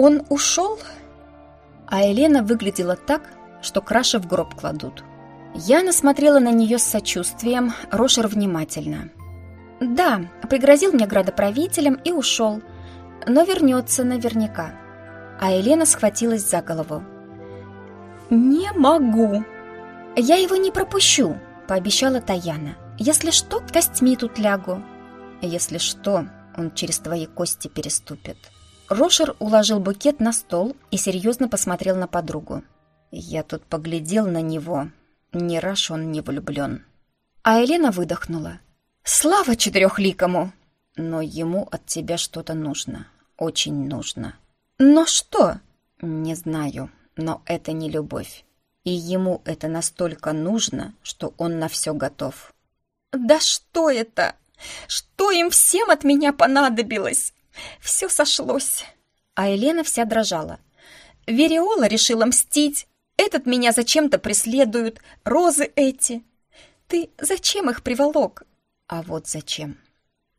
Он ушел? А Елена выглядела так, что краши в гроб кладут. Яна смотрела на нее с сочувствием, Рошер внимательно. «Да, пригрозил мне градоправителем и ушел, но вернется наверняка». А Елена схватилась за голову. «Не могу!» «Я его не пропущу», — пообещала Таяна. «Если что, костьми тут лягу». «Если что, он через твои кости переступит». Рошер уложил букет на стол и серьезно посмотрел на подругу. «Я тут поглядел на него. Не раш он не влюблен». А Елена выдохнула. «Слава четырехликому!» «Но ему от тебя что-то нужно. Очень нужно». «Но что?» «Не знаю, но это не любовь. И ему это настолько нужно, что он на все готов». «Да что это? Что им всем от меня понадобилось?» Все сошлось. А Елена вся дрожала. Вериола решила мстить. Этот меня зачем-то преследует. Розы эти. Ты зачем их приволок? А вот зачем.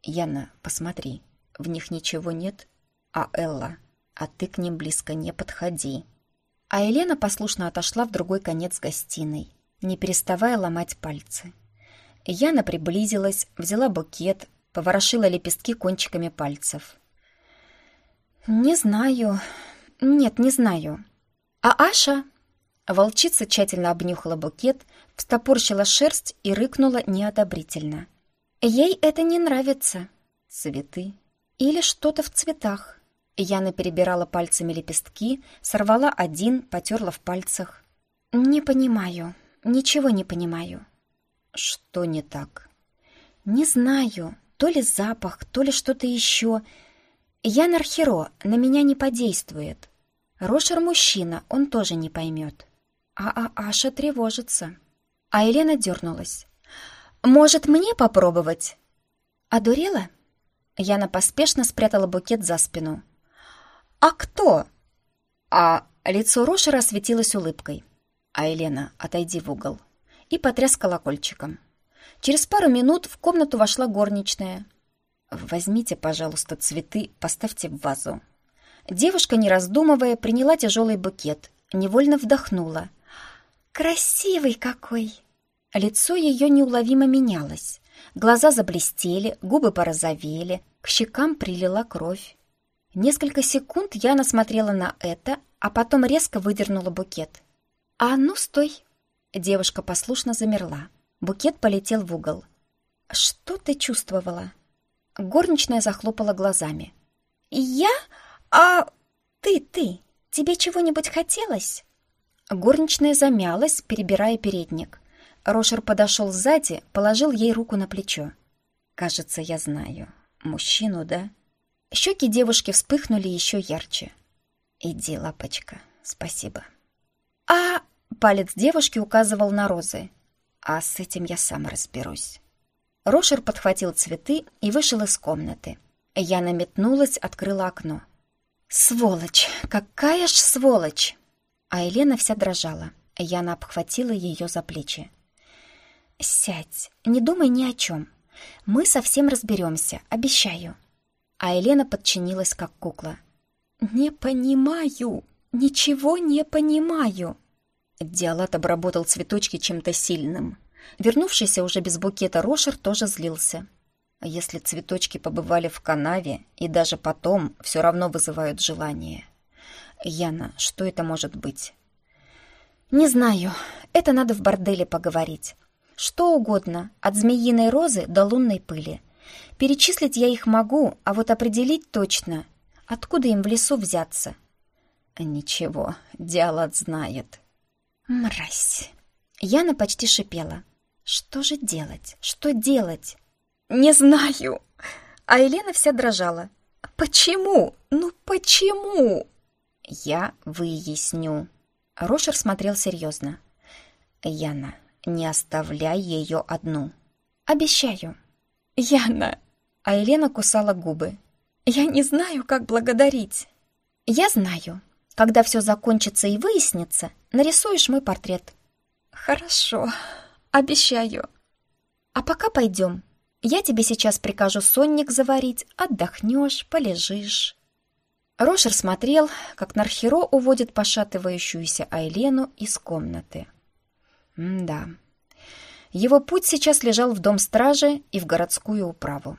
Яна, посмотри. В них ничего нет. А Элла, а ты к ним близко не подходи. А Елена послушно отошла в другой конец гостиной, не переставая ломать пальцы. Яна приблизилась, взяла букет, поворошила лепестки кончиками пальцев. «Не знаю. Нет, не знаю. А Аша?» Волчица тщательно обнюхала букет, встопорщила шерсть и рыкнула неодобрительно. «Ей это не нравится. Цветы. Или что-то в цветах». Яна перебирала пальцами лепестки, сорвала один, потерла в пальцах. «Не понимаю. Ничего не понимаю». «Что не так?» «Не знаю. То ли запах, то ли что-то еще. Я Нархеро, на меня не подействует. Рошер мужчина, он тоже не поймет. А, а Аша тревожится. А Елена дернулась. «Может, мне попробовать?» «Одурела?» Яна поспешно спрятала букет за спину. «А кто?» А лицо Рошера осветилось улыбкой. «А Елена, отойди в угол». И потряс колокольчиком. Через пару минут в комнату вошла горничная — «Возьмите, пожалуйста, цветы, поставьте в вазу». Девушка, не раздумывая, приняла тяжелый букет, невольно вдохнула. «Красивый какой!» Лицо ее неуловимо менялось. Глаза заблестели, губы порозовели, к щекам прилила кровь. Несколько секунд Яна смотрела на это, а потом резко выдернула букет. «А ну, стой!» Девушка послушно замерла. Букет полетел в угол. «Что ты чувствовала?» Горничная захлопала глазами. «Я? А ты, ты, тебе чего-нибудь хотелось?» Горничная замялась, перебирая передник. Рошер подошел сзади, положил ей руку на плечо. «Кажется, я знаю. Мужчину, да?» Щеки девушки вспыхнули еще ярче. «Иди, лапочка, спасибо». «А...» — палец девушки указывал на розы. «А с этим я сам разберусь». Рошер подхватил цветы и вышел из комнаты. Яна метнулась, открыла окно. «Сволочь! Какая ж сволочь!» А Елена вся дрожала. Яна обхватила ее за плечи. «Сядь, не думай ни о чем. Мы совсем разберемся, обещаю». А Елена подчинилась, как кукла. «Не понимаю, ничего не понимаю». Диалат обработал цветочки чем-то сильным. Вернувшийся уже без букета Рошер тоже злился. А если цветочки побывали в канаве и даже потом все равно вызывают желание? Яна, что это может быть? Не знаю. Это надо в борделе поговорить. Что угодно, от змеиной розы до лунной пыли. Перечислить я их могу, а вот определить точно, откуда им в лесу взяться. Ничего, Диалат знает. Мразь. Яна почти шипела. Что же делать? Что делать? Не знаю. А Елена вся дрожала. Почему? Ну почему? Я выясню. Рошер смотрел серьезно. Яна, не оставляй ее одну. Обещаю. Яна. А Елена кусала губы. Я не знаю, как благодарить. Я знаю. Когда все закончится и выяснится, нарисуешь мой портрет. Хорошо. Обещаю. А пока пойдем. Я тебе сейчас прикажу сонник заварить, отдохнешь, полежишь. Рошер смотрел, как Нархеро уводит пошатывающуюся Айлену из комнаты. М да. Его путь сейчас лежал в дом стражи и в городскую управу.